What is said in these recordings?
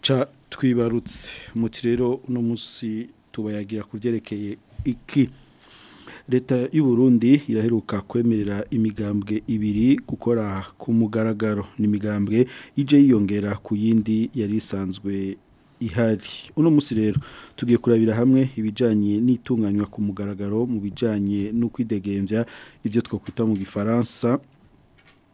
ca twibarutse umuti rero uno munsi tubayagira ku iki leta y'u Burundi iraheruka kwemerera imigambwe ibiri gukora ku mugaragaro n'imigambwe ije yiyongera ku yindi yari isanzwe ihari uno munsi rero tugiye kurabira hamwe ibijyanye n'itunganywa ku mugaragaro mu bijyanye no kwidegembya ibyo twakwita mu gifaransa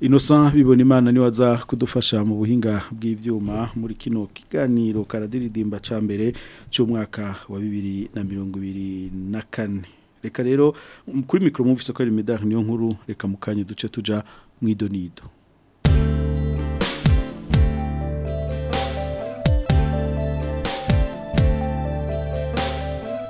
Innocent bibona imana niwe kudufasha mu buhinga bw'ibyuma muri kino kiganiro karadiridimba ca mbere cy'umwaka wa 2024 reka rero kuri micro muvise ko ari medar niyo nkuru reka mukanye duce tuja mwidonido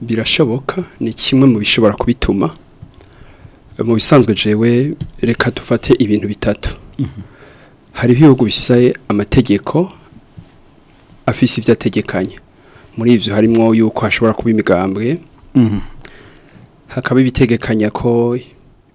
birashoboka ni kimwe mu bishobora kubituma mu bisanzwe jewe reka dufate ibintu bitatu hari ibihugu bisize amategeko afise ibyo ategekanye muri ibyo harimo yuko hashobora kuba imigambwe hakaba ibitegekanya ko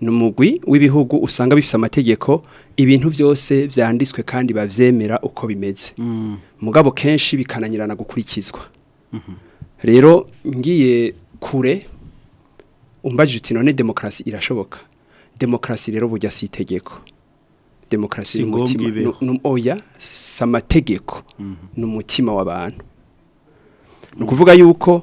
ni umugwi w'ibihugu usanga bifite amategeko ibintu byose byanditswe kandi babyemera uko bimeze mm. mugabo kenshi bikananyirana gukurikizwa mm-hmm. rero ngiye kure umbajije uti none demokarasi irashoboka demokarasi rero bujya si itegeko demokarasi ni umutima oya si amategeko mm-hmm. ni umutima w'abantu ni ukuvuga yuko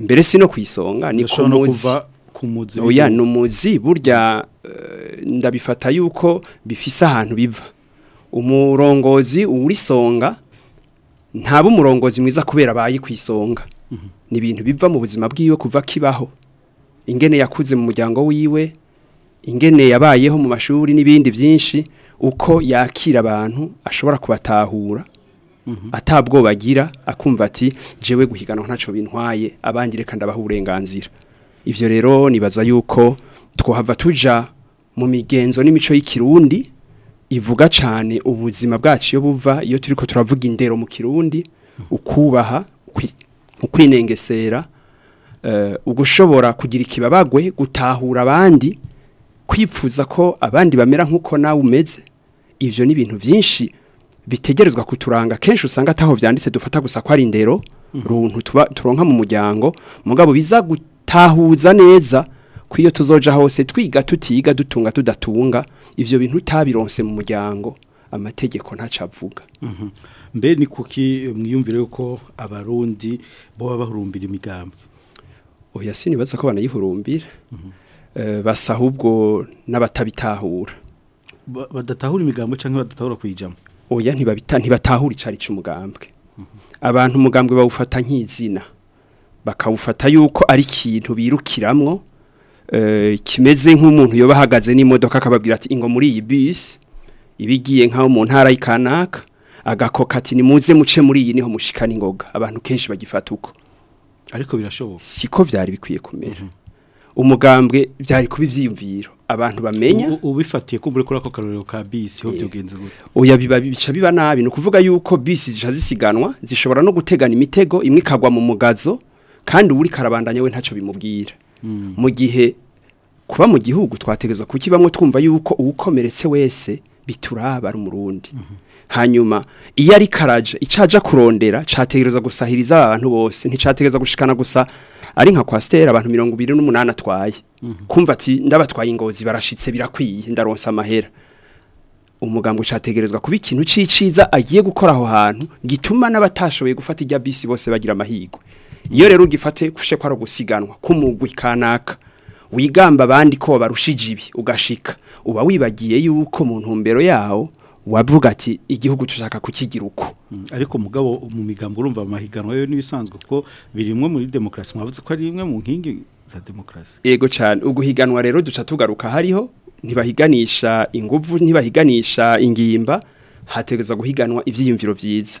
mbere si no ku isonga ni ku munsi kumuzi oya numuzi burya eh, ndabifata yuko bifise ahantu biva umurongozi urisonga ntaba umurongozi mwiza kubera abaye ku isonga mhm. ni ibintu biva mu buzima bwiwe kuva kibaho ingene yakuze mu muryango wiwe ingene yabayeho mu mashuri n'ibindi byinshi uko yakira abantu ashobora kubatahura mhm. atabwo bagira akumva ati jewe guhiganwa ntacyo bintwaye abandi reka ndabaha uburenganzira ibyo rero nibaza yuko twahava tuja mu migenzo n'imico y'ikirundi ivuga cyane ubuzima bwacu yo buva iyo turi ko turavuga indero mu kirundi ukubaha ukwinengesera eh, ugushobora kugira ikibabagwe gutahura abandi kwipfuza ko abandi bamera nk'uko nawe umeze ibyo ni ibintu byinshi bitegerezwa kuturanga kenshi usanga ataho byanditse dufata gusa ko ari indero runtu tuba turonka mu muryango mugabo biza tahuza neza ko iyo tuzoja hose twiga tutiga dutunga tudatunga ibyo bintu utabironse mu muryango amategeko ntacu avuga mhm. mbe ni kuki eh, mwiyumvire yuko abarundi bo bahurumbira imigambi oya sini baza ko banayihurumbira mhm. eh, basa ahubwo n'abatabitahura badatahura imigambi cyangwa badatahura kuyijyamo oya ntibatahura icyari cy'umugambwe mhm. abantu umugambwe bawufata nk'izina bakawufata yuko ari ikintu birukiramwo eh, kimeze nk'umuntu yo bahagaze n'imodoka akababwira ati ingo muri iyi bisi ibigiye igiye nk'aho mu ntara y'ikanaka agakoka ati nimuze muce muri iyi niho mushikana ingoga abantu kenshi bagifata uko ariko birashoboka siko byari bikwiye kumera mhm. umugambwe byari kuba ibyiyumviro abantu bamenya ubifatiye ko kuri ako karorero ka bisi ho byugenze eh, oya biba bica biba nabi ni ukuvuga yuko bisi zisha zisiganwa zishobora no gutegana imitego imwe ikagwa mu mugazo kandi uwuri karabandanya we ntacyo bimubwira hmm. mu gihe kuba mu gihugu twategereza kukibamo twumva yuko uwukomeretse wese bituraba ari umurundi hmm. hanyuma iyo ari karaje icaja kurondera categereza gusahiriza abantu bose nticategereza gushikana gusa ari nka kwasiteri abantu mirongo ibiri n'umunani atwaye hmm. kumva ati ndabatwaye ingozi barashitse birakwiye ndaronsa amahera umugambwe ucategerezwa kuba ikintu cy'iciza agiye gukora aho hantu gituma n'abatashoboye gufata ijya bisi bose bagira amahirwe iyo rero ugifate kushe ko gusiganwa ugusiganwa k'umugwi kanaka wigamba abandi ko barushije ibi ugashika uba wibagiye yuko mu ntumbero yawo wavuga ati igihugu tushaka kukigira uko mm, ariko mugabo mu migambo urumva amahiganwa yo n'ibisanzwe ko birimwe muri demokarasi mwavuze ko ari imwe mu nkingi za demokarasi yego cyane uguhiganwa rero duca tugaruka hariho ntibahiganisha ingufu ntibahiganisha ingimba hategeza guhiganwa ibyiyumviro byiza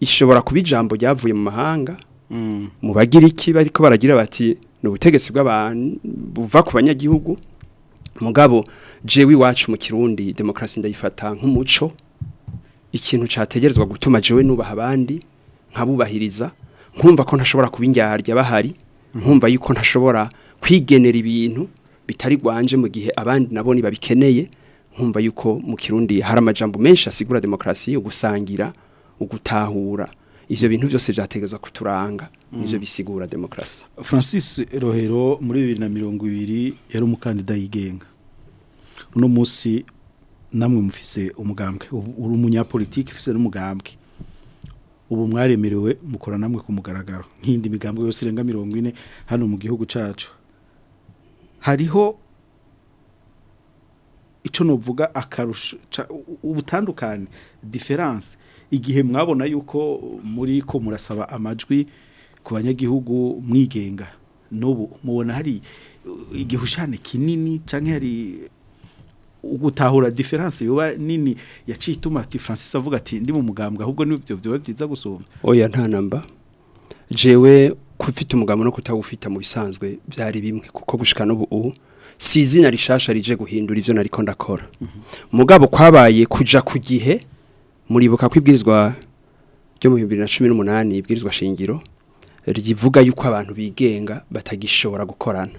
ishobora kuba ijambo ryavuye mu mahanga mm. mu bagiriki bariko baragira bati ni ubutegetsi bw'abantu buva ku banyagihugu mugabo jewe iwacu mu kirundi demokrasi ndayifata nk'umuco ikintu cyategerezwa gutuma jewe nubaha abandi nkabubahiriza nkumva ko ntashobora kuba indyarya bahari nkumva yuko ntashobora kwigenera ibintu bitari rwanje mu gihe abandi nabo babikeneye nkumva yuko mu kirundi hari amajambo menshi asigura demokarasi ugusangira ugutahura ivyo bintu byose byategeza kuturanga mm. nivyo bisigura demokarasi Francis Rohero muri 2020 yari umukandida yigenga uno musi namwe mufise umugambwe uri umunyapolitiki ufise n'umugambwe ubu mwaremerewe mukora namwe ku mugaragaro nk'indi migambwe yose irenga mirongo ine hano mu gihugu cyacu hariho icyo nuvuga akarusho ubutandukane diferanse igihe mwabona yuko muri ko murasaba amajwi ku banyagihugu mwigenga n'ubu mubona hari igihushane kinini cyangwa hari gutahura diferanse yoba nini yaciye ituma ati Francis avuga ati ndi mu mugambwe ahubwo n'ibyo byo byiza gusoma oya nta namba jewe kufita umugambo no kutawufita mu bisanzwe byari bimwe kuko gushika no ubu si izina rishasha rije guhindura ivyo nariko ndakora mhm. mugabo kwabaye kuja ku gihe muribuka kwibwirizwa ryo mu 2018 ibwirizwa shingiro rivuga yuko abantu bigenga batagishobora gukorana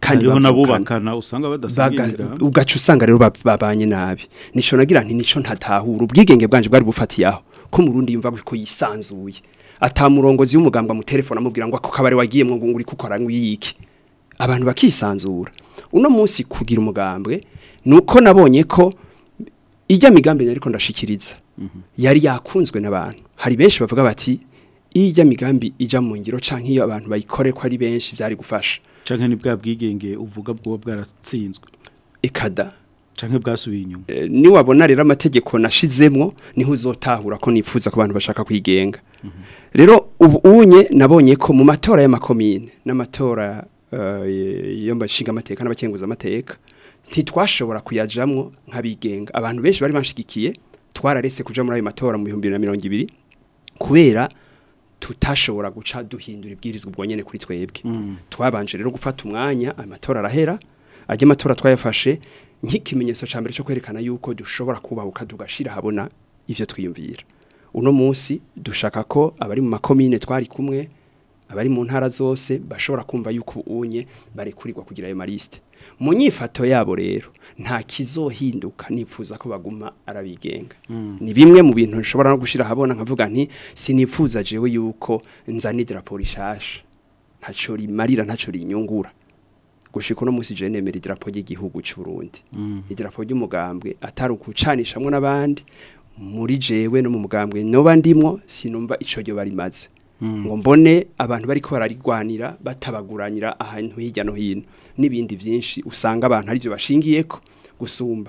kandi ho nabo bakana usanga badasangira ugacu usanga rero babanye nabi nico nagira nti nico ntatahura ubwigenge bwanje bwari bufatiyaho ko murundi yumva ko yisanzuye atamurongozi y'umugambwa mu telefone amubwira ngo ako kabare wagiye mu nguri kukora ngwiyiki abantu bakisanzura uno munsi kugira umugambwe nuko nabonye ko ijya migambi ariko ndashikiriza mhm. yari yakunzwe n'abantu hari benshi bavuga bati ijya migambi ijya mu ngiro canke iyo abantu bayikore ko ari benshi byari gufasha cyangwa ni bwigenge uvuga bwo bwaratsinzwe ikada cyangwa bwasubiye inyuma eh, niwabona rero amategeko nashizemo niho uzotahura ko nifuza ku bantu bashaka kwigenga mhm. rero ubu unye nabonye ko mu matora y'amakomine n'amatora eh, yambashinga amateka n'abakenguza amateka ntitwashobora kuyajamwo nk'abigenga abantu benshi bari bashigikiye twararese kuja muri ayo matora mu 2020 kubera tutashobora guca duhindura ibwirizwa ubwo nyene kuri twebwe mm. twabanje rero gufata umwanya amatora arahera ajye amatora twayafashe nk'ikimenyetso cya mbere cyo kwerekana yuko dushobora kubahuka tugashira habona ivyo twiyumvira uno munsi dushaka ko abari mu makomine twari kumwe abari mu ntara zose bashobora kumva yuko unye barekurirwa kugira ayo maliste mu nyifato yabo rero nta kizohinduka nifuza ko baguma arabigenga ni bimwe mu bintu nshobora no gushyira ahabona nkavuga nti sinifuza jewe yuko nzana idarapo rishasha ntacyo rimarira ntacyo rinyungura gushika uno munsi jewe nemera idarapo ry'igihugu cy'u Burundi idarapo ry'umugambwe atari ukucanishamwe n'abandi muri jewe no mu mugambwe no ndimwo sinumva icyo ryo barimaze Hmm. ngo mbone abantu bari ko bararigwanira batabaguranyira ahantu hirya no hino n'ibindi byinshi usanga abantu aribyo bashingiye ko gusumba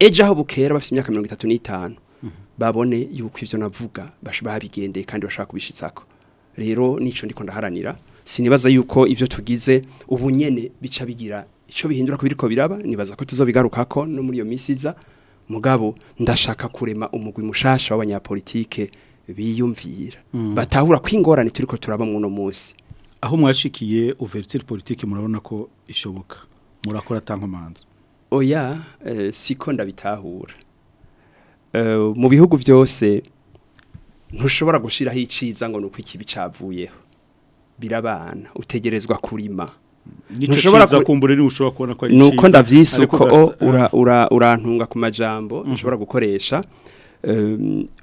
ejo aho bukera bafite imyaka mirongo itatu n'itanu mhm. babone yuko ibyo navuga bigende kandi bashaka kubishitsako rero n'icyo ndiko ndaharanira sinibaza yuko ibyo tugize ubunyene nyene bica bigira icyo bihindura ku biriko biraba nibaza ko tuzobigarukako no muri iyo misiza mugabo ndashaka kurema umugwi mushasha w'abanyapolitike biyumvira mm. batahura kwingorane turiko turaba mu munsi aho mwashikiye uveritire politiki murabona ko ishoboka murakora atankomanza oya eh, siko ndabitahura eh, mu bihugu byose ntushobora gushyiraho iciza ngo ni uko ikibi birabana utegerezwa kurima ntushobora kumbura ni ushobora kubona ko ari nuko ndabyisuko oh, urantunga ku majambo mhm. ntushobora gukoresha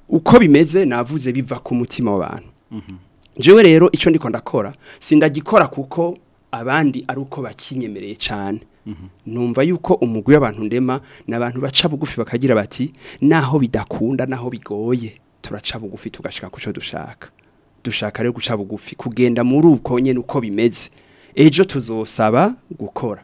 uko bimeze navuze biva ku mutima w'abantu mhm. jewe rero icyo ndiko ndakora sindagikora kuko abandi ari uko bakinyemereye cyane mhm. numva yuko umugwi w'abantu ndema nabantu baca bugufi bakagira bati naho bidakunda naho bigoye turaca bugufi tugashika kuco dushaka dushaka rero guca bugufi kugenda muri ubwo nyine uko bimeze ejo tuzosaba gukora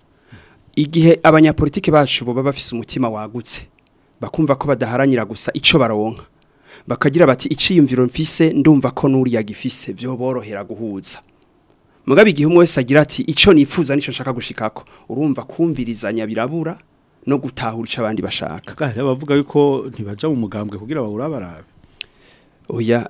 igihe abanyapolitike bacu baba bafise umutima wagutse bakumva ko badaharanira gusa icyo baronka bakagira bati iciyumviro mfise ndumva ko n'uriya gifise byo borohera guhuza mugabe igihe umwe wese agira ati icyo nifuza nicyo nshaka gushikako urumva kumvirizanya birabura no gutahura icyo abandi bashaka kandi bavuga yuko ntibajya mu mugambwe kugira babura barabe oya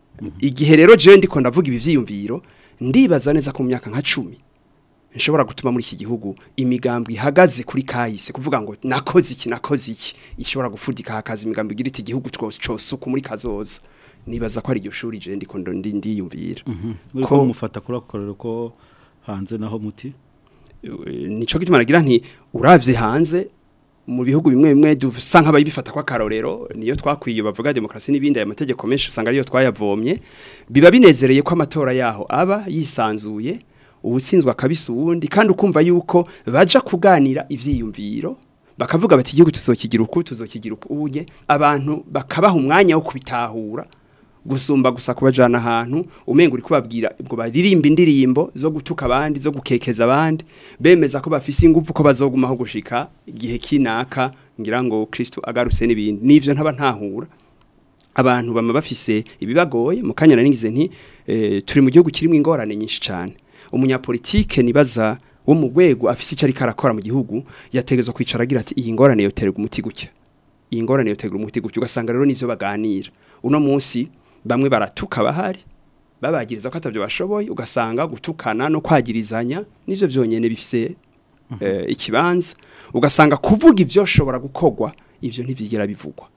mhm. igihe rero je ndiko ndavuga ibi vyiyumviro ndibaza neza ku myaka nka 10 nshobora gutuma muri iki gihugu imigambi ihagaze kuri kahise kuvuga ngo nakoze iki nakoze iki ishobora gufudika hakaza imigambi igira iti igihugu twose muri kazoza nibaza ko ari iryo shuri je ndiko ndi ndiyumvira mhm. ko mufata kuri akorero ko hanze naho muti nico gituma nagira nti uravye hanze mu bihugu bimwe bimwe dusa nk'abayibifata kwa karorero niyo twakwiye bavuga demokrasi n'ibindi aya mategeko menshi usanga ariyo twayavomye biba binezereye ko amatora yaho aba yisanzuye uwushinzwe akabisa ubundi kandi ukumva yuko baja kuganira ivyiyumviro bakavuga bati igihugu tuzokigira uko tuzokigira ukunye abantu bakabaha umwanya wo kubitahura gusumba gusa kubajana ahantu umenga uri kubabwira ngo baririmba indirimbo zo gutuka abandi zo gukekeza abandi bemeza ko bafise ingufu ko bazogumaho gushika igihe kinaka ngira ngo Kristo agarutse n'ibindi nivyo ntaba ntahura abantu bama bafise ibibagoye mukanya naringize nti e, turi mu gihugu kirimo ingorane nyinshi cyane umunyapolitike nibaza wo mu rwego afise icyo ariko arakora mu gihugu yategeza kwicara agira ati iyi ngorane yoterwa umuti gutya iyi ngorane yoterwa umuti gutya ugasanga rero nivyo baganira uno munsi bamwe baratuka bahari babagiriza ko atavyo bashoboye ugasanga gutukana no kwagirizanya nivyo byonyine bifise mhm. eh, ikibanza ugasanga kuvuga ibyo shobora gukogwa ibyo ntivyigera bivugwa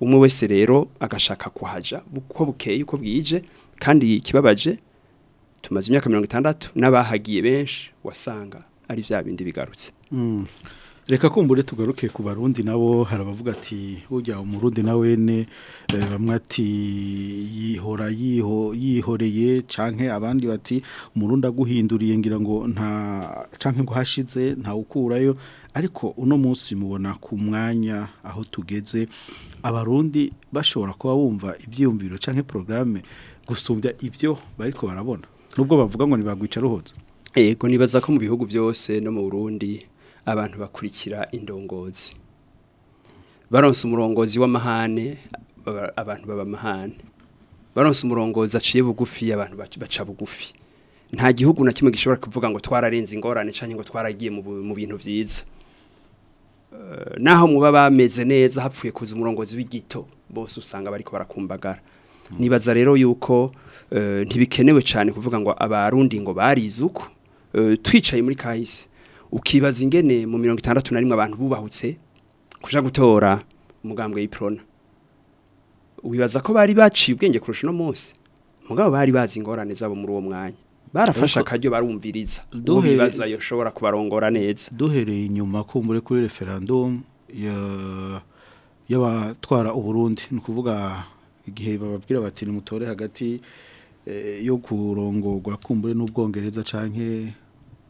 umwe wese rero agashaka kuhaja uko bukeye uko bwije kandi ikibabaje tumaze imyaka mirongo itandatu n'abahagiye benshi wasanga ari bya bindi bigarutse mm. reka kumbure tugaruke ku barundi nabo harabavuga ati ujya umurundi na ne eh, bamwe ati yihora yihoreye canke abandi bati umurundi aguhinduriye ngira ngo nta canke ngo hashize nta ukurayo ariko uno munsi mubona ku mwanya aho tugeze abarundi bashobora kuba bumva ibyiyumviro canke programme gusumbya ibyo bariko barabona nubwo bavuga ngo ntibagwica ruhutse yego nibaza ko mu bihugu byose no mu burundi abantu bakurikira indongozi baronse umurongozi w'amahane abantu baba amahane baronse umurongozi aciye bugufi abantu baca bugufi nta gihugu na kimwe gishobora kuvuga ngo twararenze ingorane cyangwa ngo twaragiye mu bintu byiza eh, naho muba bameze neza hapfuye kuza umurongozi w'igito bose usanga bariko barakumbagara nibaza rero yuko eh, ntibikenewe cyane kuvuga ngo abarundi ngo barize uko eh, twicaye muri kahise ukibaza ingene mu mirongo itandatu na rimwe abantu bubahutse kuja gutora umugambwe y'iprona wibaza ko bari baciye ubwenge kurusha uno munsi mugabo bari bazi ingorane zabo muri uwo mwanya barafashe akaryo barumviriza uwo yoshobora kubarongora neza duhereye inyuma kumbure kuri referandumu y'abatwara uburundi ni ukuvuga igihe bababwira bati nimutore hagati eh, yo kurongorwa kumbure n'ubwongereza canke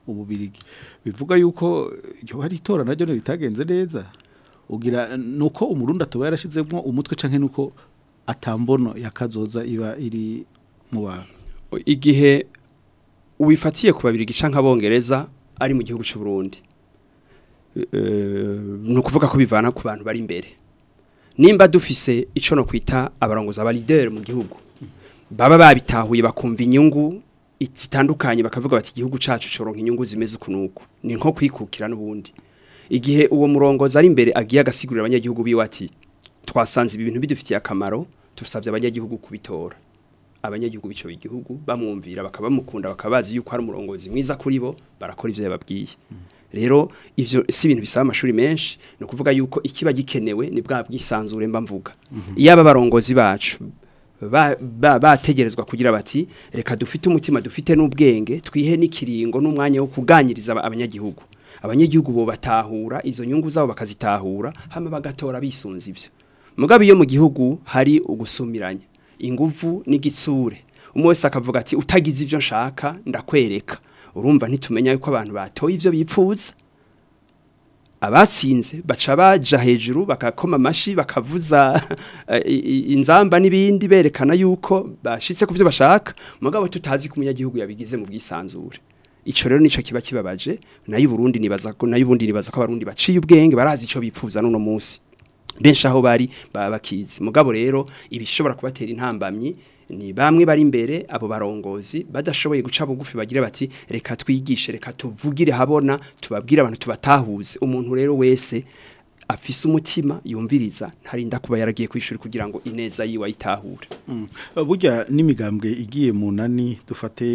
ububirigi bivuga yuko iryo bari itora naryo ritagenze neza ugira nuko umurundi atuba yarashizemo umutwe canke nuko atambono yakazoza iba iri mu bantu igihe ubifatiye ku babiri gica ari mu gihugu cy'u Burundi eh, ni ukuvuga ko bivana ku bantu bari imbere nimba dufise icyo no kwita abarongoza abarongozi abalideri mu gihugu baba babitahuye bakumva inyungu zitandukanye bakavuga bati igihugu cacu cyoronka inyungu zimeze uku ni nko kwikukira n'ubundi igihe uwo murongozi ari imbere agiye agasigurira abanyagihugu biwe ati twasanze ibi bintu bidufitiye akamaro tubasabye abanyagihugu kubitora abanyagihugu bico igihugu bamwumvira bakaba bamukunda bakabazi yuko ari umurongozi mwiza kuri bo barakora ivyo yababwiye rero ivyo si ibintu bisaba amashuri menshi no kuvuga yuko ikiba gikenewe ni bwa bwisanzure mba mvuga mm -hmm. iyaba barongozi bacu bategerezwa ba, ba kugira bati reka dufite umutima dufite n'ubwenge twihe n'ikiringo n'umwanya wo kuganyiriza abanyagihugu abanyagihugu bo batahura izo nyungu zabo bakazitahura hama bagatora bisunze ibyo mugabe iyo mu gihugu hari ugusumiranya ingufu n'igitsure umwe wese akavuga ati utagize ibyo nshaka ndakwereka urumva ntitumenya uko abantu batoye ibyo bipfuza abatsinze baca baja hejuru bakakoma amashi bakavuza eh, inzamba n'ibindi berekana yuko bashitse ku byo bashaka mugabo tutazi ko gihugu yabigize mu bwisanzure icyo rero nicyo kiba kibabaje nayo Burundi nibaza ko nayo ubundi nibaza ko abarundi baciye ubwenge barazi icyo bipfuza none munsi benshi aho bari bakizi mugabo rero ibishobora kubatera intambamyi ni bamwe bari imbere abo barongozi badashoboye guca bugufi bagira bati reka twigishe reka tuvugire habona tubabwire abantu tubatahuze umuntu rero wese afise umutima yumviriza ntarinda kuba yaragiye kwishura kugira ngo ineza yiwe ayitahure mm. uh, burya n'imigambwe igiye munani dufate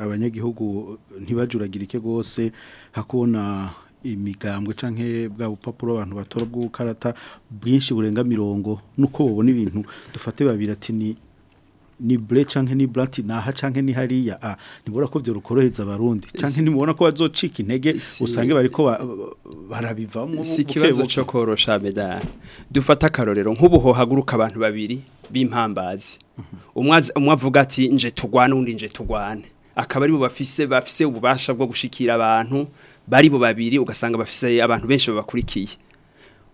abanyagihugu ntibajuragire ike rwose hakona imigambwe canke bwa bupapuro abantu batora bw'ukarata bwinshi burenga mirongo nuko bobona ibintu dufate babira ati ni ni bure cyangwa ni burati ni aha ni hariya a ah, ntibura ko byo rukorohereza abarundi cyangwa ntibubona ko bazocika intege usange bari ko si ikibazo cyo korosha medali dufata akarorero nk'ubu haguruka abantu babiri b'impambazi mhm. umwe avuga ati nje tugwane undi nje tugwane akaba aribo bafise bafise ububasha bwo gushikira abantu bari bo babiri ugasanga bafise abantu benshi babakurikiye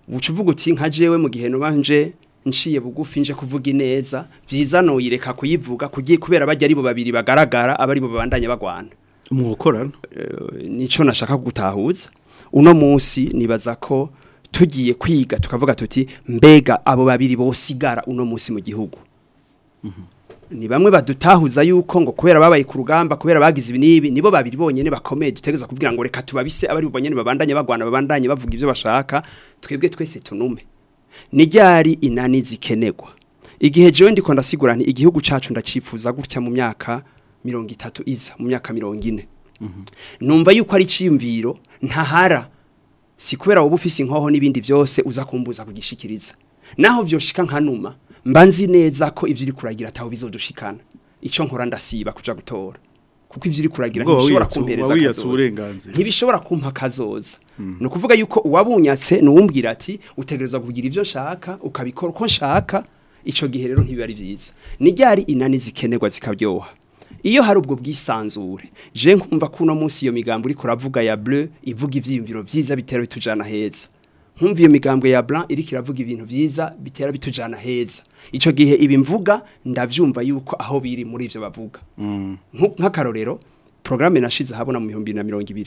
ubucuvuga uti nka jewe mu gihe nubanje nciye bugufi nje kuvuga ineza byiza noyireka kuyivuga kugiye kubera bajya ari bo babiri bagaragara abari bo babandanye bagwana umukorana eh, nico nashaka gutahuza uno munsi nibaza ko tugiye kwiga tukavuga tuti mbega abo babiri bosigara uno munsi mu gihugu mhm. ni bamwe badutahuza yuko ngo kubera babaye ku rugamba kubera bagize ibi n'ibi nibo babiri bonyine bakomeye dutegereza kubwira ngo reka tubabise abari bonyine babandanye bagwana babandanye bavuga ibyo bashaka twebwe twese tunume ni ryari inani zikenegwa. igihe jewe ndiko ndasigura nti igihugu cacu ndacifuza gutya mu myaka 30 iza mu myaka 40 mhm. numva yuko ari ciyumviro ntahara sikubera wowe ufise inkoho n'ibindi byose uza kumbuza kugishikiriza naho byoshika nkanuma mba nzi neza ko ibyo uri kuragira ataho bizodushikana icyo nkora ndasiba kuja gutora kuko ivyo uri kuragira ntibishobora kumpereza akazoza ntibishobora kumpa akazoza hmm. ni ukuvuga yuko wabunyatse n'uwumbwira ati utegereza kugira ibyo nshaka ukabikora uko nshaka ico gihe rero ntibiba ari vyiza ni ryari inani zikenerwa zikabyoha iyo hari ubwo bwisanzure je nkumva kuno munsi iyo migambo uri kuravuga ya bleu ivuga ivyiyumviro vyiza bitera bitujana heza nkumva iyo migambwe ya Blanc iri kiravuga ibintu byiza bitera bitujana heza ico gihe ibi mvuga ndavyumva yuko aho biri muri ivyo bavuga mm. nk'akarorero programme nashize habona mu 2020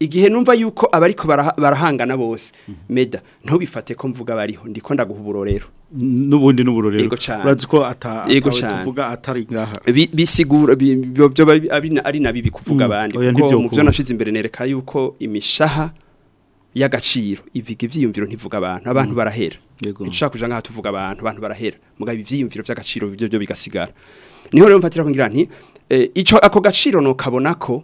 igihe numva yuko abariko barahangana bose mm-hmm. meda ntubifate ko mvuga bariho ndiko ndaguha uburorero n'ubundi n'uburorero urazi ko atavuga atari ngaha bisigura ari na bibi kuvuga mm. abandi kuko mu byo nashize imbere nereka yuko imishaha y'agaciro ivuga ivyiyumviro ntivuga abantu abantu mm. barahera ntushaka kuja ngaha tuvuga abantu abantu barahera mugabe ivyiyumviro vy'agaciro byo byo bigasigara niho rero mfatira ko nti eh, ico ako gaciro no ko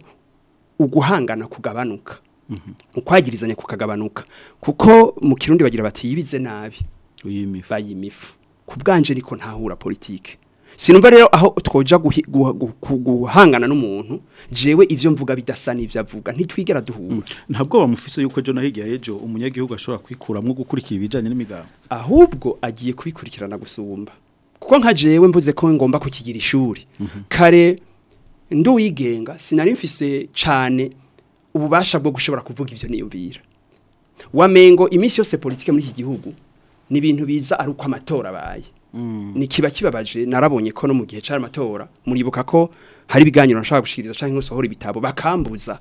uguhangana kugabanuka mhm. ukwagirizanya kukagabanuka kuko mu kirundi bagira bati yibize nabi uyimifu bayimifu kubwanje niko ntahura politike sinumva rero aho twoja guhangana n'umuntu jewe ivyo mvuga bidasa n'ivyo avuga ntitwigera duhura mm. ntabwo bamufise yuko jo nahigiye ejo umunyagihugu ashobora kwikuramwo gukurikira ibijanye n'imigambo ahubwo agiye kubikurikirana gusumba kuko nka jewe mvuze ko ngomba kukigira ishuri mhm. kare nduwigenga sinari mfise cyane ububasha bwo gushobora kuvuga ivyo niyumvira wamengo imisi yose politike muri iki gihugu ni ibintu biza ari uko amatora abaye Mm. Nikiba kibabaje narabonye ko no mu gihe cy'amatora muribuka ko hari ibiganiro nshaka gushikiriza cyangwa nkosohora ibitabo bakambuza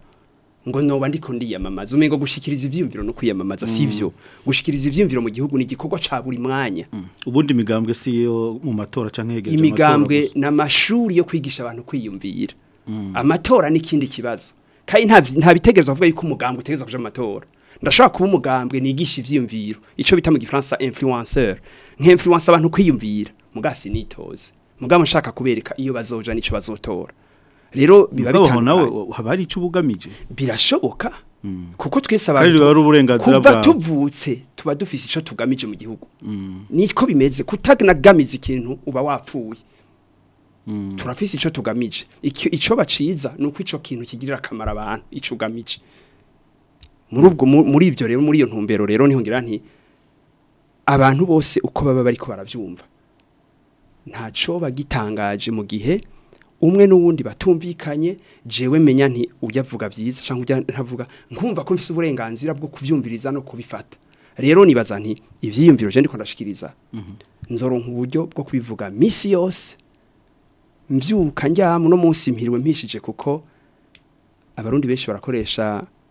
ngo noba ndiko ndiyamamaza umengo gushikiriza ivyumviro no kwiyamamaza mm. sivyo gushikiriza ivyumviro mu gihugu ni gikorwa ca buri mwanya mm. ubundi migambwe si yo mu matora canke yegeje imigambwe namashuri yo kwigisha abantu kwiyumvira mm. amatora ni kindi kibazo kandi nta bitegereza kuvuga yuko umugambwe utegereza kuja amatora ndashaka kuba umugambwe nigisha ivyumviro ico bita mu gifaransa influenceur nk'influence abantu kwiyumvira mugasi nitoze mugamo nshaka kubereka iyo bazoja nico bazotora rero biba bitandukanye habari ico bugamije birashoboka hmm. kuko twese abantu kuba tuvutse tuba dufise ico tugamije mu gihugu hmm. niko bimeze kutagnagamiza ikintu uba wapfuye hmm. turafise ico tugamije ico baciza nuko ico kintu kigirira akamara abantu ico ugamije muri ubwo muri ibyo rero muri iyo ntumbero rero nihongira nti abantu bose uko baba bari bariko baravyumva ntaco bagitangaje mu gihe umwe n'uwundi batumvikanye jewe menya nti uyavuga byiza cyangwa ujya ntavuga nkumva ko mfite uburenganzira bwo kubyumviriza no kubifata rero nibaza nti ibyiyumviro je ndiko ndashikiriza mhm. nzoronka uburyo bwo kubivuga misi yose mbyuka njyamu no munsi mpiriwe mpishije kuko abarundi benshi barakoresha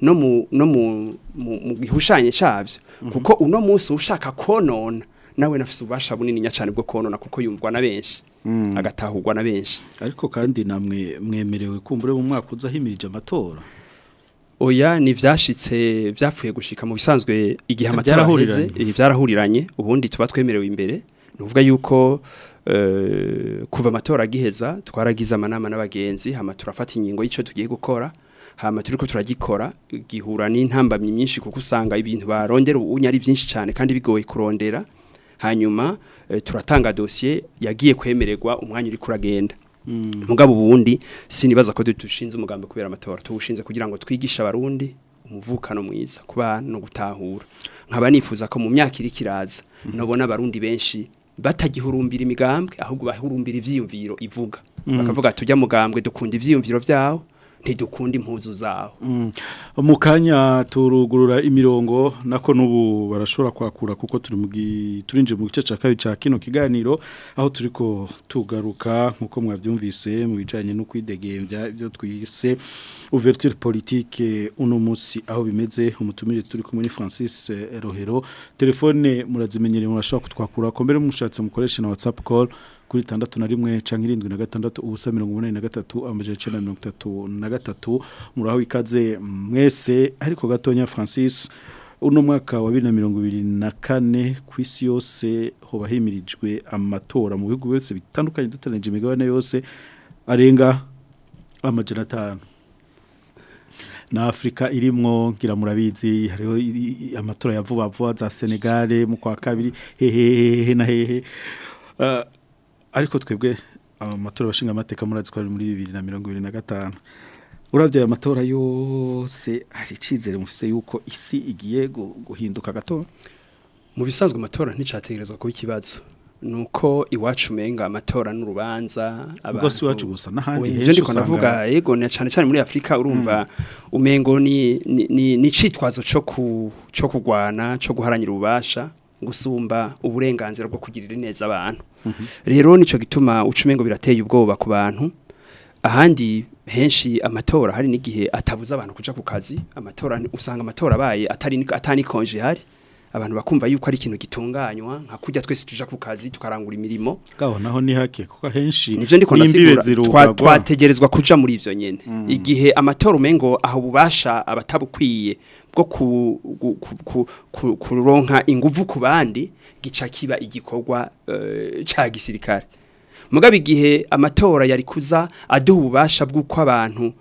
no mu gihushanye cyabyo mm-hmm. kuko uno munsi ushaka konona nawe nafise ububasha bunininya cyane bwo konona kuko yumvwa na benshi mm. agatahugwa na benshi ariko kandi namwe mwemerewe kumbure mu mwaka uza himirije amatora oya ni byashitse byapfuye gushika mu bisanzwe igihe amatora ahurize byarahuriranye ubundi tuba twemerewe imbere nuvuga yuko eh, kuva amatora agiheza twaragize amanama n'abagenzi hama turafata ingingo y'icyo tugiye gukora hama turiko turagikora gihura n'intambamyi myinshi kuko usanga ibintu barondera ubunya ari byinshi cyane kandi bigoye kurondera hanyuma eh, turatanga dosiye yagiye kwemererwa umwanya uri kuragenda hmm. mugabo ubundi sinibaza ko dushinze umugambi kubera amatora tuwushinze kugira ngo twigishe abarundi umuvukano mwiza kuba no gutahura nkaba nifuza ko mu myaka iri kiraza hmm. nabona abarundi benshi batagihurumbira imigambwe ahubwo bahurumbira ivyiyumviro ivuga hmm. bakavuga tujya mugambwe dukunda ivyiyumviro vyaho ntidukunda impuzu zaho mm. mu kanya turugurura imirongo nako n'ubu barashobora kwakura kuko turinje mu gice cya kabiri cya kino kiganiro aho turi tugaruka nk'uko mwabyumvise mu bijyanye no kwidegembya ibyo twise uverture politike uno munsi aho bimeze umutumire turi kumwe ni francis eh, rohero telefone murazimenyereye murashobora kutwakura ko mbere mushatse mukoreshe na watsapu call kuri itandatu na rimwe canke irindwi na gatandatu ubusa mirongo umunani na gatatu amajana icenda mirongo itatu na gatatu muraho ikaze mwese ariko gatonya francis uno mwaka wa bibiri na mirongo ibiri na kane ku isi yose hoba himirijwe amatora mu bihugu byose bitandukanye dutanije imigabane yose arenga amajana atanu na Afrika irimwo ngira murabizi hariho amatora ya vuba vuba za senegare mu kwa kabiri hehehehe na hehe ah, ariko twebwe amatora bashinga amateka murazi ko muri bibiri na mirongo ibiri na gatanu urabya aya matora yose hari icyizere mufise yuko isi igiye guhinduka gato mu bisanzwe amatora nticyategerezwa kuba ikibazo Nuko iwacu umenga amatora n'urubanza ubwo si iwacu gusa n'ahandi henshi usanga ndavuga yego cyane cyane muri afurika urumva hmm. umengo ni icitwazo cyo kurwana cyo guharanira ububasha gusumba uburenganzira bwo kugirira neza abantu mhm. rero nicyo gituma ngo birateye ubwoba ku bantu ahandi henshi amatora hari n'igihe atabuza abantu kuja ku kazi amatora usanga amatora abaye atari atanikonje hari abantu bakumva yuko ari ikintu gitunganywa nka kujya twese tuja ku kazi tukarangura imirimo gaho ni hake kuko ahenshi nivyo ndiko nasigura twategerezwa kuja muri ivyo nyene mm. igihe amatora umengo aho bubasha abatabukwiye bwo ku kuronka inguvu ku bandi gica kiba igikorwa uh, ca gisirikare mugabe igihe amatora yari kuza aduha ububasha bw'uko abantu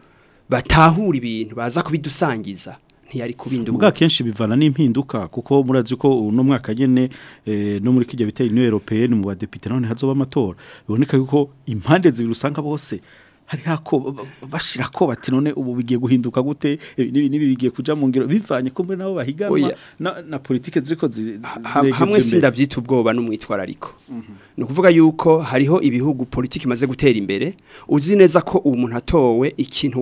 batahura ibintu baza kubidusangiza ntiyari kubindura bwa kenshi bivana n'impinduka kuko murazi ko uno mwaka nyene eh, no muri kijya biteye ni européenne mu badepite none hazoba amatora biboneka yuko impande zibiri usanga bose hari hako bashira ko bati none ubu bigiye guhinduka gute ibi nibi bigiye kuja mu ngiro bivanye ko muri nabo bahiganwa na, na politike ziriko hamwe sindavyita ubwoba n'umwitwarariko mm -hmm. ni ukuvuga yuko hariho ibihugu politike imaze gutera imbere uzi neza ko umuntu atowe ikintu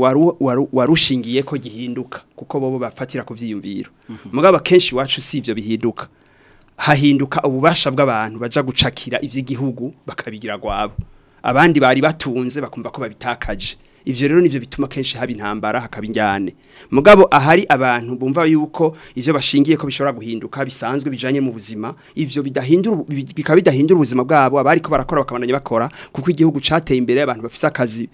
warushingiye ko gihinduka kuko bobo bafatira ku vyiyumviro mm -hmm. mugabo kenshi wacu sivyo bihinduka hahinduka ububasha bw'abantu baja gucakira ivy'igihugu bakabigira gwabo abandi bari batunze bakumva ko babitakaje ivyo rero nivyo bituma kenshi haba intambara hakaba injyane mugabo ahari abantu bumva yuko ivyo bashingiye ko bishobora guhinduka bisanzwe bijanye mu buzima ivyo bidahindura bikaba bidahindura ubuzima bwabo abari ko barakora bakabananya bakora kuko igihugu cateye imbere abantu bafise akazi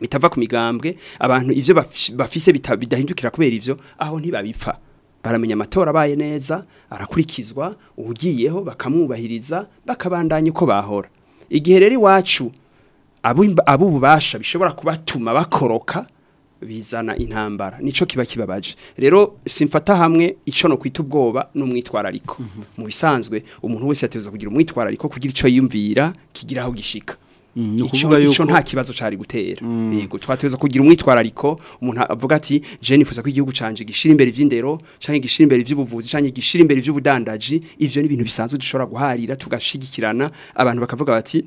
bitava ku migambwe abantu ivyo bafise bidahindukira kubera ivyo aho ntibabipfa baramenya amatora abaye neza arakurikizwa ugiyeho bakamwubahiriza bakabandanya uko bahora igihe rero iwacu ab'ububasha bishobora kubatuma bakoroka bizana intambara nico kiba kibabaje rero simfata hamwe ico no kwita ubwoba n'umwitwarariko mhm. mu mm -hmm. bisanzwe umuntu wese yateza kugira umwitwarariko kugira ico yiyumvira kigiraho gishika mm, ico nta kibazo cari gutera mm. yego twateza kugira umwitwarariko umuntu avuga ati je nifuza ko igihugu canje gishira imbere ivy'indero canke gishira imbere ivy'ubuvuzi canke gishira imbere ivy'ubudandaji ivyo ni ibintu bisanzwe dushobora guharira tugashigikirana abantu bakavuga bati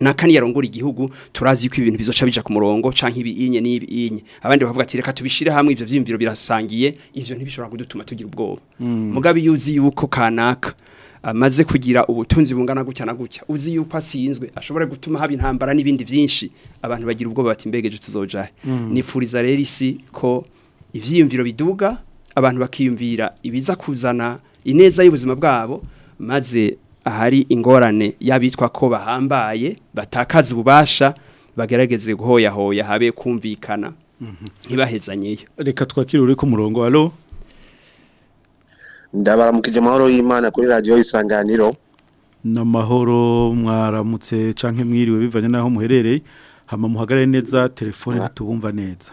nakani yarongora igihugu turazi ko ibintu bizoca bija ku murongo canke ibinye n'ibinye abandi bavuga ati reka tubishire hamwe ivyo vyimviro birasangiye ivyo ntibishobora kudutuma tugira ubwoba mm. mugabe yuzi yuko kanaka amaze kugira ubutunzi bungana gutya na gutya uzi yuko atsinzwe ashobora gutuma haba intambara n'ibindi byinshi abantu bagira ubwoba bati mbege tuzoja mm. nipfuriza rero isi ko ivyiyumviro biduga abantu bakiyumvira ibiza kuzana ineza y'ubuzima bwabo maze ahari ingorane y'abitwa ko bahambaye batakaza ububasha bagerageze guhoyahoya habe kumvikana mhm. ntibahezanyeyo reka twakire uri ku murongo haro ndabaramukije amahoro y'imana kuri radiyo y'isanganiro n'amahoro mwaramutse cyangwa mwiriwe bivanye n'aho muherereye hama muhagarare neza telefone ntitubumva neza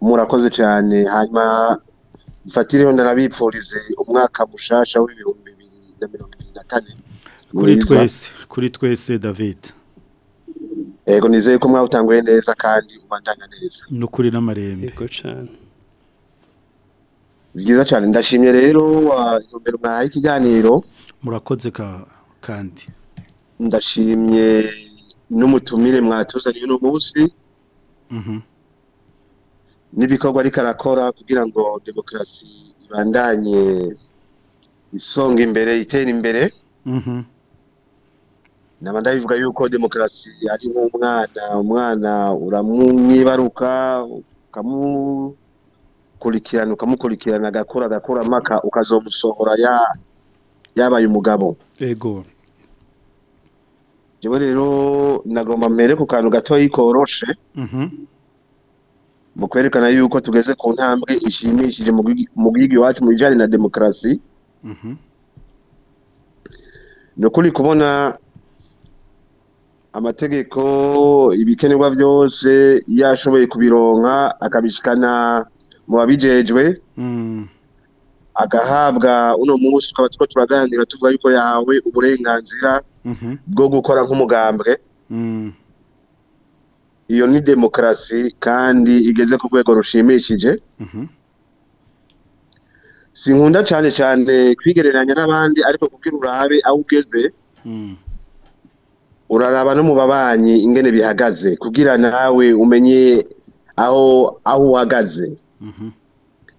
murakoze cyane hanyuma mfatireho ndanabipfurize umwaka mushasha w'ibihumbi kuri twese kuri twese david yego nizeye ko mwawutanguye neza kandi ubandanya neza ni ukuri n'amarembo yego cyane byiza cyane ndashimye rero intumbero mwahaye ikiganiro murakoze kandi ndashimye n'umutumire mwatuzanye uno munsi mhm. n'ibikorwa ariko arakora kugira ngo demokarasi ibandanye isonga imbere itera imbere mhm. naba ndabivuga yuko demokarasi ari nk'umwana umwana uramwibaruka ukamu ukamukurikirana ukamukurikirana agakora agakora amaka ukazomusohora yabaye umugabo yego njyewe rero nagomba mbere ku kantu gatoya koroshe mhm. mu kwerekana yuko tugeze ku ntambwe ishimishije mu gihugu wacu mu bijyanye na demokarasi mhm. ni ukuri kubona amategeko ibikenerwa byose yashoboye ashoboye kubironka akabishikana mu babijejwe mm. agahabwa uno munsi tukaba turiko turaganira tuvuga yuko yawe uburenganzira mm-hmm. bwo gukora nk'umugambwe mm. iyo ni demokarasi kandi igeze ku rwego rushimishije mm-hmm. sinkunda cyane cyane kwigereranya n'abandi ariko kubwira urabe aho ugeze mm. uraraba no mu babanyi ingene bihagaze kugira nawe umenye aho aho uhagaze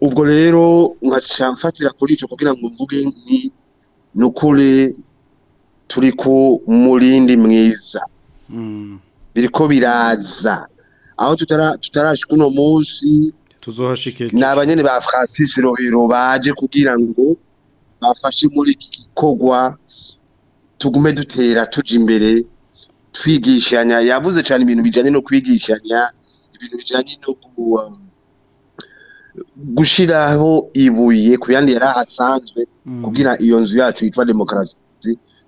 ubwo rero nkaca mfatira kuri icyo kugira ngo mvuge nti ni ukuri turi ku murindi mwiza mm. ko biraza aho tutarashika uno munsi ni abanyene ba francis rohero baje kugira ngo bafashe muri iki gikorwa tugume dutera tuja imbere twigishanya yavuze cyane ibintu bijyanye no kwigishanya ibintu bijyanye no um, gushiraho ibuye ku yandi yari ahasanzwe mm. kugira iyo nzu yacu yitwa demokarasi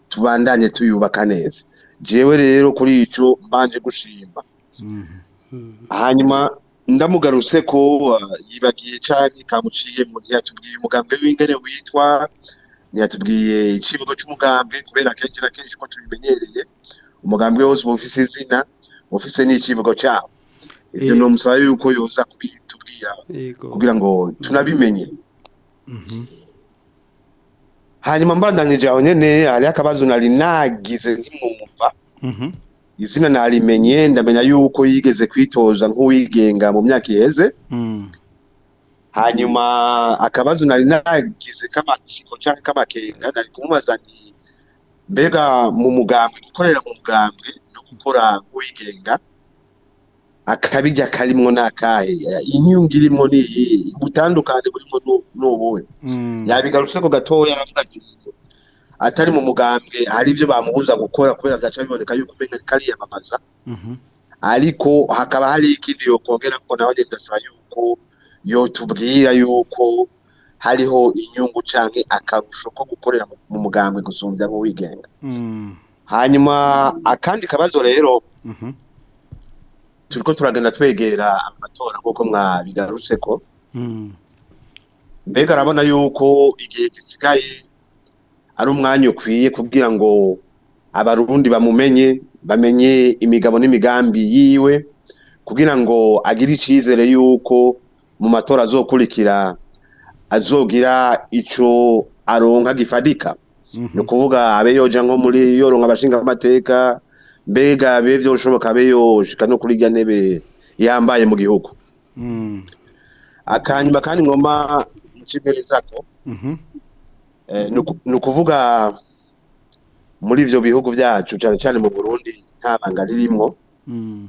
tubandanye tuyubaka neza jewe rero kuri icyo mbanje gushimba mm-hmm. hanyuma ndamugarutse ko uh, yibagiye canke kamuciye mu ntiyatubwiye umugambi w'ingene witwa ntiyatubwiye icivugo c'umugambi kubera kenshi na kenshi ko tubimenyereye umugambi wose uba ufise izina ufise n'icivugo cawo ivyo eh. nomusaba yuko yoza kubita kwigisha kugira ngo oh, tunabimenye mhm. hanyuma mbandanije aho nyene hariho akabazo nari nagize nk'umumva mhm. izina narimenye ndamenya yuko yigeze kwitoza nk'uwigenga mu myaka iheze mhm. hanyuma akabazo nari nagize k'amatsiko canke k'amakenga nari kumubaza nti mbega mu mugambi gukorera mu mugambwe no gukora nk'uwigenga akabijya karimwo n'akahe inyungu irimwo ni ubutandukane n’ubuwe n'ubuhe mm. yabigarutseko gatoya aravuga ati atari mu mugambwe hari ivyo bamubuza gukora kubera vyaca biboneka yuko umenga kariyamamaza mhm. ariko hakaba hari ikindi yokongera ko naho nyene ndasaba yuko yotubwira yuko hariho inyungu canke akarusho ko gukorera mu mugambwe gusumbya mu wigenga mm. hanyuma akandi kabazo rero mhm. turiko turagenda twegera amatora nk'uko mwabigarutse ko hmm. mbega arabona yuko igihe gisigaye ari umwanya ukwiye kugira ngo abarundi bamumenye bamenye imigabo n'imigambi yiwe kugira ngo agire icyizere yuko mu matora azokurikira azogira ico aronka gifadika mhm. ni ukuvuga abe yoja nko muri yoronka abashinga amateka mbega bibe byoshoboka be no kuri ntebe yambaye mu gihugu mm. akanyuma kandi ngoma ikiberezako mm-hmm. eh, ni ukuvuga muri ibyo bihugu byacu cyane cyane mu burundi nta banga ririmwo mm.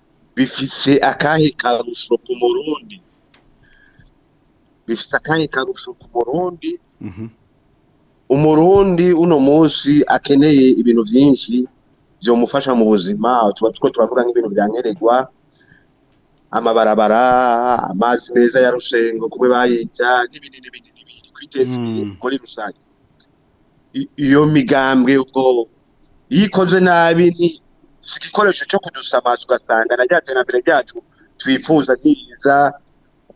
bifise akahe karusho ku murundi bifite akarusho ku murundi mhm. umurundi uno munsi akeneye ibintu byinshi byamufasha mu buzima tuba two turavuga nk'ibintu byankeregwa amabarabara amazi meza ya rushengo kuko bayita n'ibindi n'ibindi n'ibindi kwiteza mm. imbere muri rusange iyo migambwe ubwo iyo nabi ni si igikoresho cyo kudusamaza ugasanga na rya terambere ryacu twifuza ntiza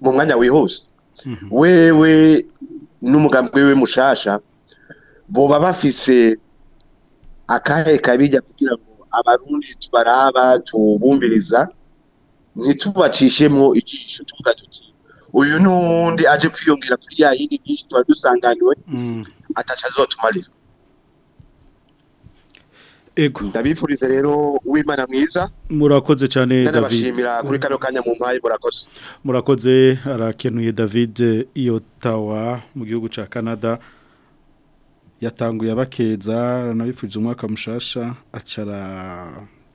mu mwanya wihuse Mhm. wewe n'umugambi we mushasha boba bafise akahe kabijya kugira ngo abarundi tubaraba tubumviriza ntitubacishyemo ijisho tuvuga tuti uyu n'uwundi aje kwiyongera kuri ya yindi myinshi tuba dusanganiwe mm. ataca azotumarira ndabifurize rero uwimana mwiza murakoze cyane david ndabashimira kuri kano kanya mu mpayi murakoze murakoze arakenuye david iyotawa mu gihugu cya canada yatanguye abakeza aranabifuriza umwaka mushasha acara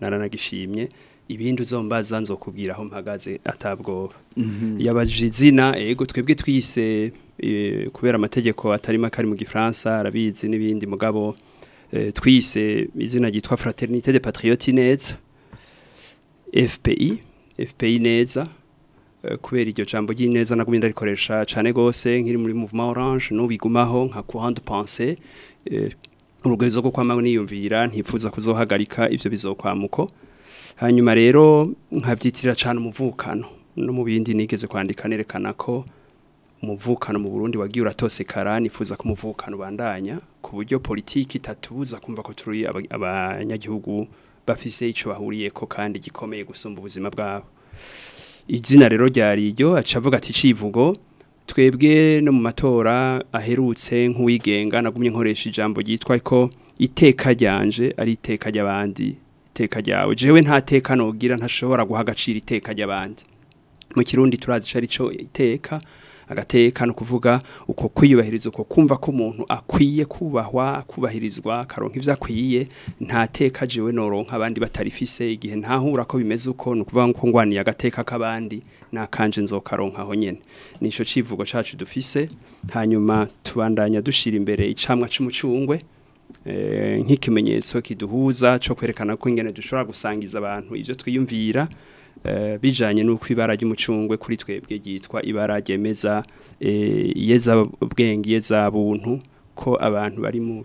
naranagishimye ibindi uzombaza nzokubwira aho mpagaze atabwoba mhm. yabajije izina yego twebwe twise e, kubera amategeko atari makari mu gifaransa arabizi n'ibindi mugabo e, twise izina ryitwa fraternité de patriote neza fpi fpi neza Eh, kubera iryo jambo ry'ineza nagumye ndarikoresha cyane rwose nkiri muri muvuma orange n'ubigumaho nka kuhande pense eh, urugwizo rwo kwamaho niyumvira ntifuza kuzohagarika ibyo bizokwamuko hanyuma rero nkabyitira cyane umuvukano no mu bindi nigeze kwandika nerekana ko umuvukano mu Burundi wagiye uratosekara nifuza ko umuvukano bandanya ku buryo politiki itatubuza kumva ko turi abanyagihugu bafise ico bahuriye ko kandi gikomeye gusumba ubuzima bwabo izina rero ryariyo aca avuga ati civugo twebwe no mu matora aherutse nk'uwigenga nagumye nkoresha ijambo ryitwa ko iteka ryanje ari iteka ry'abandi iteka ryawe jewe nta teka nogira ntashobora guha agaciro iteka ry'abandi mu kirundi turazi cyo iteka agateka no kuvuga uko kwiyubahiriza uko kumva ko umuntu akwiye kubahwa kubahirizwa akaronka ibyo ntateka jiwe noronka abandi batarifise igihe ntahura ko bimeze uko ni ukuvuga ngo ngwaniye agateka k'abandi nakanje nzokaronka aho nyene nico civugo cacu dufise hanyuma tubandanya dushira imbere icamwa c'umucungwe eh, nk'ikimenyetso kiduhuza cyo kwerekana ko ingene dushobora gusangiza abantu ibyo twiyumvira Eh, bijyanye n'uko ibara ry'umucungwe kuri twebwe ryitwa ibara ryemeza eh, iyezabwenge buntu ko abantu bari mu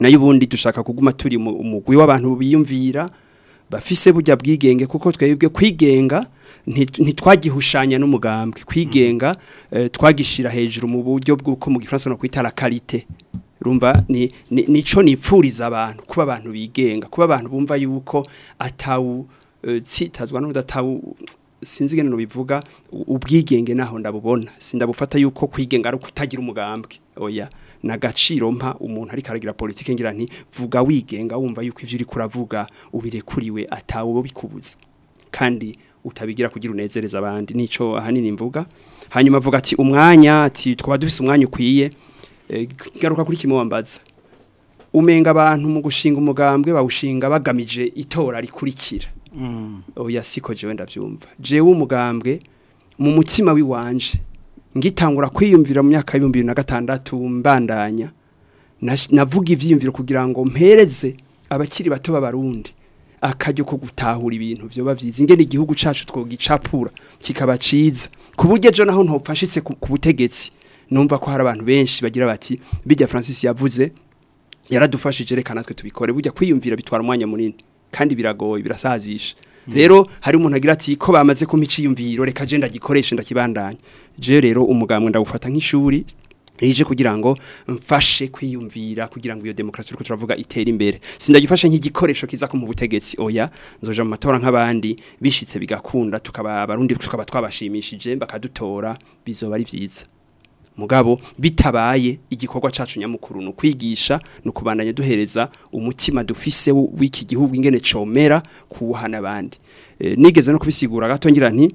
nayo ubundi dushaka kuguma turi umugwi w'abantu biyumvira bafise burya bwigenge kuko twebwe kwigenga ntitwagihushanya n'umugambwe kwigenga eh, twagishira hejuru mu buryo bw'uko mu gifaransa no kwita la karite rumva ni nico nipfuriza abantu kuba abantu bigenga kuba abantu bumva yuko atawu citazwa n'udatawu sinzi ingene nubivuga ubwigenge naho ndabubona sindabufata yuko kwigenga ari kutagira umugambwe oya nagaciro mpa umuntu ariko aragira politike ngira nti vuga wigenga wumva yuko ivyo uri kuravuga ubirekuriwe atawo bikubuza kandi utabigira kugira unezereza abandi nico ahanini mvuga hanyuma avuga ati umwanya ati twaba dufise umwanya ukwiye eh, garuka kuri kimwe umenga abantu mu gushinga umugambwe bawushinga bagamije itora rikurikira Mm. oya siko jewe ndabyumva jewe umugambwe mu mutima wiwanje ngitangura kwiyumvira mu myaka y'ibihumbi bibiri na gatandatu mbandanya navuga ibyiyumviro kugira ngo mpereze abakiri bato b'abarundi akajya ko gutahura ibintu byo byiza ingene igihugu cacu twogicapura kikaba cyiza ku buryo ejo naho ntopfashitse ku butegetsi numva ko hari abantu benshi bagira bati bijya francis yavuze yaradufashije reka natwe tubikore bujya kwiyumvira bitwara umwanya munini kandi biragoye birasazisha rero hari umuntu agira ati ko bamaze kumpa icyiyumviro reka agenda agikoreshe ndakibandanya je rero umugambwe ndagufata nk'ishuri rije kugira ngo mfashe kwiyumvira kugira ngo iyo demokarasi turiko turavuga itere imbere sindagifashe nk'igikoresho kiza ku mu butegetsi oya nzoje mu matora nk'abandi bishitse bigakunda tukaba abarundi tukaba twabashimishije bakadutora bizoba ari vyiza mugabo bitabaye igikorwa cyacu nyamukuru ni ukwigisha ni ukubandanya duhereza umutima dufise w'iki gihugu ingene chomera kuwuhana abandi eh, nigeze no kubisigura gato ngira nti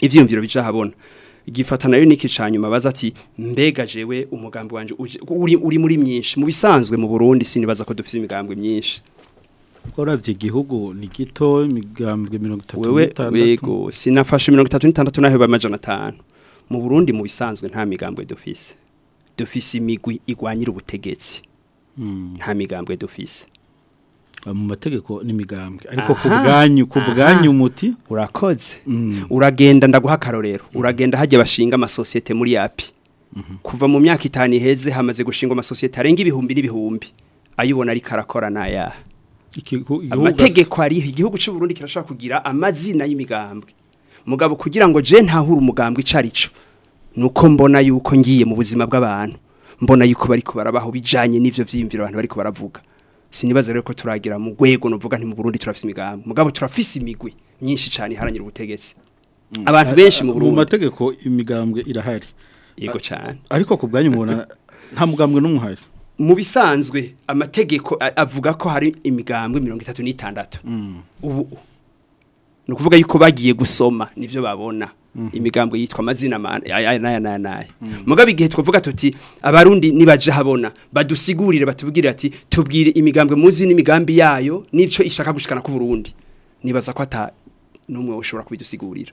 ivyumviro bija gifata nayo n'ikicanyuma baza ati mbega jewe umugambi wanje uri uri muri myinshi mu bisanzwe mu Burundi sinibaza ko dufite imigambwe myinshi Uravye igihugu ni gito imigambwe 36 wewe yego sinafashe 36 naho bamajana 5 mu Burundi mu bisanzwe nta migambwe dufise dufise imigwi igwanyira ubutegetsi hmm. nta migambwe dufise mu mategeko n'imigambwe ariko ku bwanyu umuti urakoze mm. uragenda ndaguha akarorero uragenda hajya bashinga amasosiyete muri yapi mhm. kuva mu myaka itanu iheze hamaze gushinga amasosiyete arenga ibihumbi n'ibihumbi ayibona ariko arakora n'ayaha amategeko ari igihugu cy'u Burundi kirashobora kugira amazina y'imigambwe mugabo kugira ngo je ntahure umugambwe icyo Nuko mbona yuko ngiye mu buzima bw'abantu mbona yuko bari barabaho bijanye n'ivyo vyiyumviro abantu bariko baravuga sinibaza rero ko turagira mu gwego novuga nti mu Burundi turafise imigambi mugabo turafise imigwi myinshi cyane iharanira ubutegetsi mm. abantu benshi mu Burundi mu mategeko imigambwe irahari yego cyane ariko ku bwanyu nta mugambwe n'umuhari mu bisanzwe amategeko avuga ko hari imigambwe mirongo itatu n'itandatu mm. ubu ni ukuvuga yuko bagiye gusoma nibyo babona Mhm. imigambo yitwa amazina n'aya n'aya n'aya mhm. mugabe igihe twavuga tuti abarundi nibaje habona badusigurire batubwire ati tubwire imigambi muzi n'imigambi yayo n'ibyo ishaka gushikana ku Burundi nibaza ko ata n'umwe ushobora kubidusigurira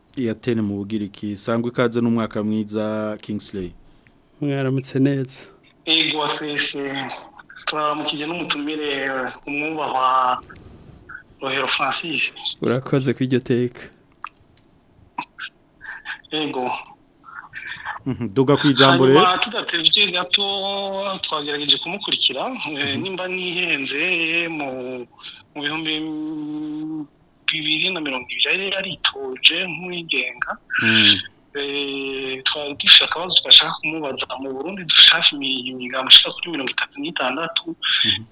iyateni mu bugiriki sangwa ikaze n'umwaka mwiza kingsley mwaramutse neza ego twese turaramukije n'umutumire eh, umwubahwa rohero francis urakoze ko iryo teka ego mhm, duga ku ijambo rero tudatebye gato twagerageje kumukurikira eh, nimba nihenze mu mu bihumbi bibiri na mirongo ibiri yari yaritoje nk'uwigenga hmm. eh, twari dufite akabazo twashaka kumubaza mu burundi dufite hafi imigambi ishaka kuri mirongo itatu n'itandatu hmm.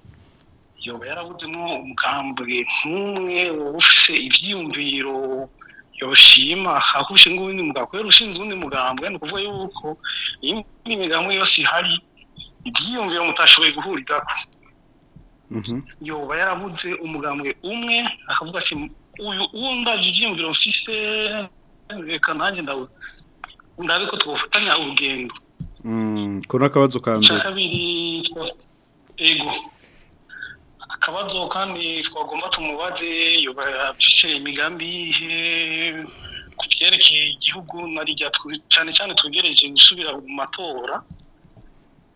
yoba yarabudzemo umukambwe nk'umwe ufite ibyiyumviro yoshima ahushe n'ubundi mugabo kubera ushinzwe ubundi mugambwe ni ukuvuga yuko iyi imigambi yose ihari ibyiyumviro mutashoboye guhurizako Mhm. yoba yarabuze umugambwe umwe akavuga ati uyu uwo ibyiyumviro mfise reka nanjye ndabuze ndabe ko twafatanya urugendo mm, ko ni akabazo ka mbere ego akabazo kandi twagomba tumubaze yoba afise imigambi yihe ku byerekeye igihugu na cyane cyane twegereje gusubira mu matora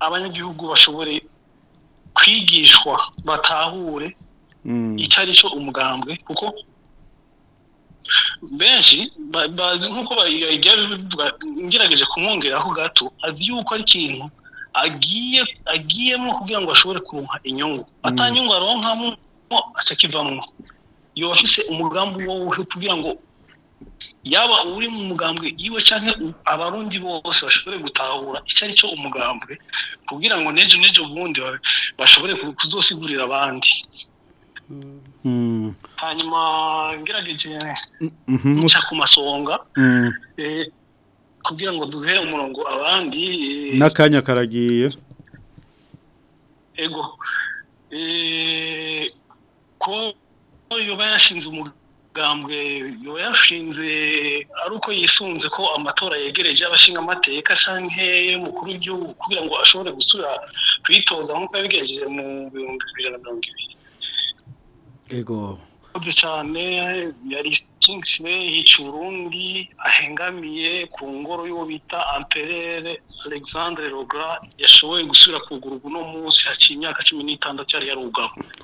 abanyagihugu bashobore kwigishwa batahure icyo ari cyo umugambwe kuko benshi bazi nk'uko ngerageje kumwongeraho gato azi yuko ari ikintu agiye agiyemo kugira ngo ashobore kuronka inyungu atanyungu aronkamo aca akivamo yaba umugambi wowe kugira ngo yaba uri mu mugambwe iwe cyangwa abarundi bose bashobore gutahura icyo ari cyo umugambwe kugira ngo n'ejo n'ejo bundi bashobore kuzosigurira abandi Mm. hanyuma ngerageje mm-hmm. nca ku masonga mm. eh, kugira ngo duhe umurongo abandi eh, n'akanya karagiye ego eh, ko yoba yashinze umugambwe yoba yashinze ari uko yisunze ko amatora yegereje abashinga amateka cyangwa umukuru w'igihugu kugira ngo ashobore gusubira kuyitoza nk'uko yabigejeje mu bihumbi bibiri na mirongo ibiri yego murakoze cyane yari kingswe hica ahengamiye ku ngoro y'uwo bita amperere alexandre rogra yashoboye gusura kugura ubu no munsi haciye imyaka cumi n'itandatu yari yarugaho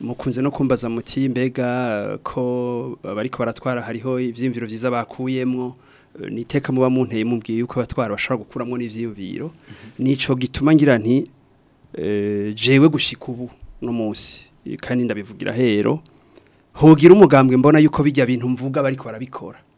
mukunze no kumbaza muti mbega ko bariko baratwara hariho ivyimviro vyiza bakuyemwo niteka muba munteye mubwiye yuko batwara bashobora gukuramo n'ivyimviro mm-hmm. nico gituma ngira nti eh, jewe gushika ubu no munsi kandi ndabivugira hero hogira umugambwe mbona yuko bijya bintu mvuga bariko barabikora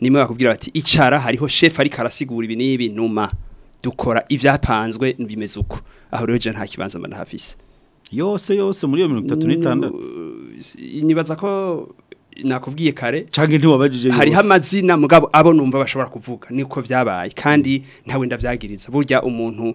nimwe bakubwira bati icara hariho chef ariko arasigura ibi n'ibi numa dukora ibyapanzwe bimeze uko aho rero je nta kibanza mba ndahafise yose yose muri iyo mirongo mm, nibaza ko nakubwiye kare canke ntiwabajije yose hariho amazina mugabo abo numva bashobora kuvuga niko vyabaye kandi ntawe ndavyagiriza burya umuntu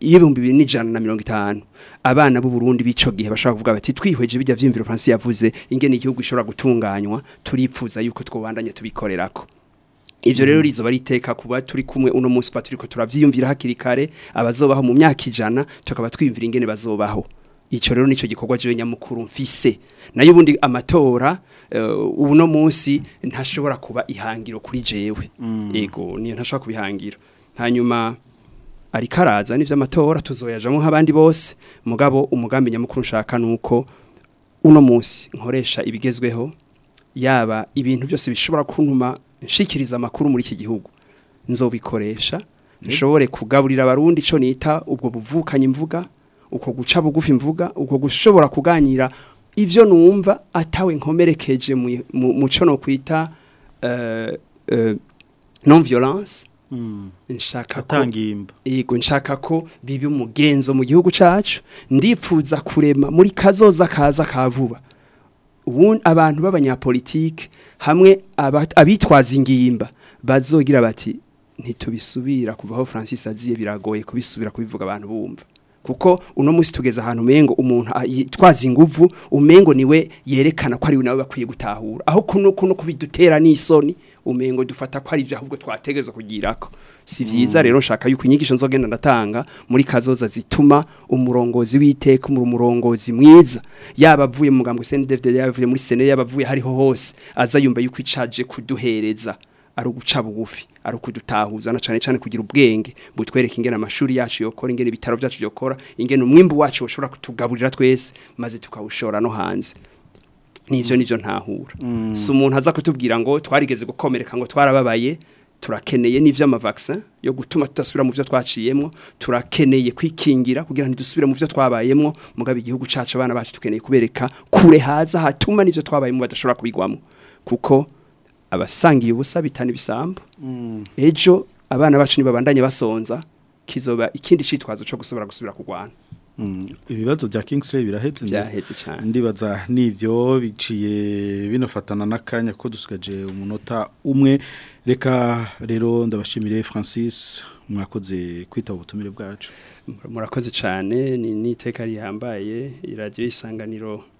y'ibihumbi bibiri n'ijana na mirongo itanu abana b'u Burundi b'icyo gihe bashobora kuvuga bati twihweje bijya byiyumvira Francis yavuze ingene igihugu gishobora gutunganywa turipfuza yuko twobandanye tubikorerako ibyo rero rizo bariteka kuba turi kumwe uno munsi turi ko turabyiyumvira hakiri kare abazobaho mu myaka ijana tukaba twiyumvira ingene bazobaho icyo rero nicyo gikorwa cyo nyamukuru mfise nayo ubundi amatora eh, ubu no munsi ntashobora kuba ihangiro kuri jewe yego mm. niyo ntashobora kubihangira hanyuma ariko araza n'iby'amatora tuzoyajamo nk'abandi bose mugabo umugambi nyamukuru nshaka ni uno munsi nkoresha ibigezweho yaba ibintu byose bishobora kuntuma nshikiriza amakuru muri iki gihugu nzobikoresha mm-hmm. nshobore kugaburira abarundi icyo nita ubwo buvukanye imvuga uko guca bugufi imvuga uko gushobora kuganira ibyo numva atawe nkomerekeje mu cyo no kwita eh, eh, non violence nshaka ko yego nshaka ko bibi umugenzo mu gihugu cyacu ndipfuza kurema muri kazoza kaza ka vuba abantu b'abanyapolitike hamwe abitwaza ingimba bazogira bati ntitubisubira kuva francis aziye biragoye kubisubira kubivuga abantu bumva kuko uno munsi tugeze ahantu umengo umuntu yitwaza inguvu umengo niwe yerekana ko ari we nawe bakwiye gutahura aho kuno kuno kubidutera n'isoni umengo dufata ko ari ibyo ahubwo twategeza kugirako si byiza rero nshaka yuko inyigisho nzogenda ndatanga muri kazoza zituma umurongozi w'iteka umurongozi mwiza yabavuye avuye mu mugambwe CNDD yaba avuye muri sene yabavuye hariho hose aza yumva yuko icaje kuduhereza ari uguca bugufi ari ukudutahuza na cyane cyane kugira ubwenge butwereka ingene amashuri yacu yokora ingene ibitaro byacu byokora ingene umwimbu wacu ushobora kutugaburira twese maze tukawushora no hanze n'ibyo n'ibyo ntahura mm. si umuntu aza kutubwira ngo twarigeze gukomereka ngo twarababaye turakeneye n'iby'amavakisa yo gutuma tudasubira mu byo twaciyemo turakeneye kwikingira kugira ngo dusubire mu byo twabayemo mugabe igihugu cacu abana bacu dukeneye kubereka kure haza hatuma n'ibyo twabayemo badashobora kubigwamo kuko abasangiye ubusa bitana ibisambu mm. ejo abana bacu ntibabandanye basonza kizoba ikindi cyitwazo cyo gusubira gusubira kurwana ibibazo bya Kingsley birahetse birahetse cyane ndibaza n'ibyo biciye binafatana n'akanya ko dusigaje umunota umwe reka rero ndabashimire francis mwakoze kwita ubutumire bwacu murakoze cyane ni n'iteka rihambaye iradiyo isanganiro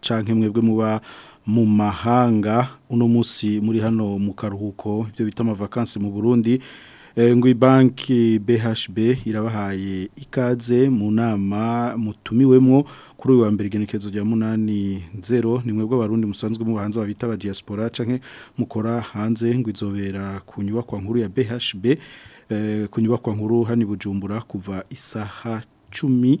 canke mwebwe muba mu mahanga uno musi muri hano mu karuhuko ibyo bita amavakansi mu burundi Eh, ngwi banki BHB irabahaye ikaze mu nama mutumiwemo kuri uyu wa mbere igenekerezo rya munani zero ni mwebwe musanzwe mu hanze babita ba diaspora canke mukora hanze ngo izobera ku nyubakwa nkuru ya BHB eh, ku kwa nkuru hani bujumbura kuva isaha cumi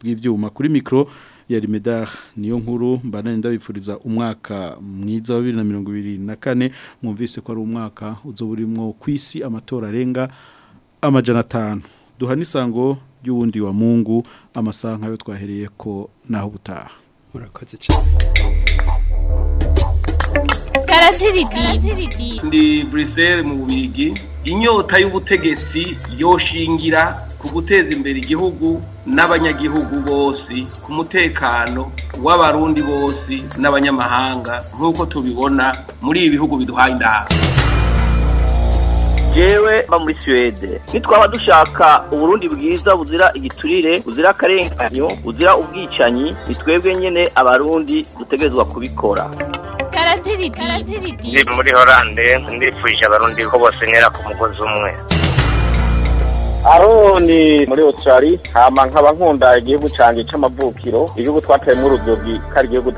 bw'ibyuma kuri micro ya rimeda niyo nkuru mbana ndabifuriza umwaka mwiza wa bibiri na mirongo ibiri na kane mwumvise ko ari umwaka uzo burimo ku isi amatora arenga amajana atanu duha n'isango y'uwundi wa mungu amasaha nk'ayo twahereye ko naho ubutaha murakoze cyane ndi buriseri mu bigi inyota y'ubutegetsi yoshingira ku guteza imbere igihugu n'abanyagihugu bose ku mutekano w'abarundi bose n'abanyamahanga nk'uko tubibona muri ibi bihugu biduhaye indaha jewe mba muri suwede nitwaba dushaka uburundi bwiza buzira igiturire buzira akarenganyo buzira ubwicanyi ni twebwe nyine abarundi dutegerezwa kubikora ni muri horande ndifuje abarundi ko bose ku mugozi umwe aroni muri otorari hama nkaba nkunda igihugu cyane cy'amavukiro igihugu twateyemo urubyiruko ko ari igihugu